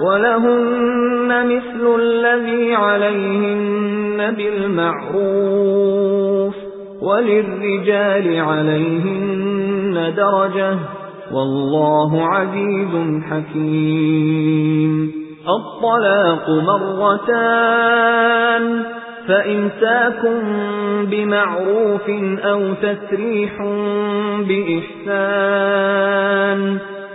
ولهن مثل الذي عليهن بالمعروف وللرجال عليهن درجة والله عزيز حكيم. الطلاق مرتان فإمساكم بمعروف أو تسريح بإحسان.